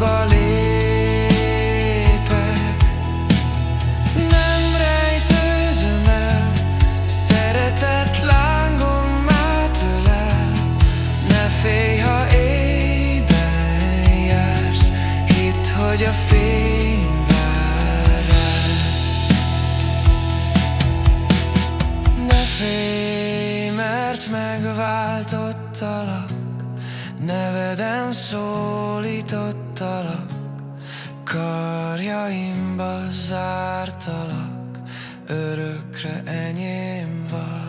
Célba lépek Nem rejtőzöm el Szeretett lángom már tőle. Ne félj, ha éjben jársz Hidd, hogy a fény vár Ne félj, mert megváltottalak. Neveden szólítottalak Karjaimba zártalak Örökre enyém vagy.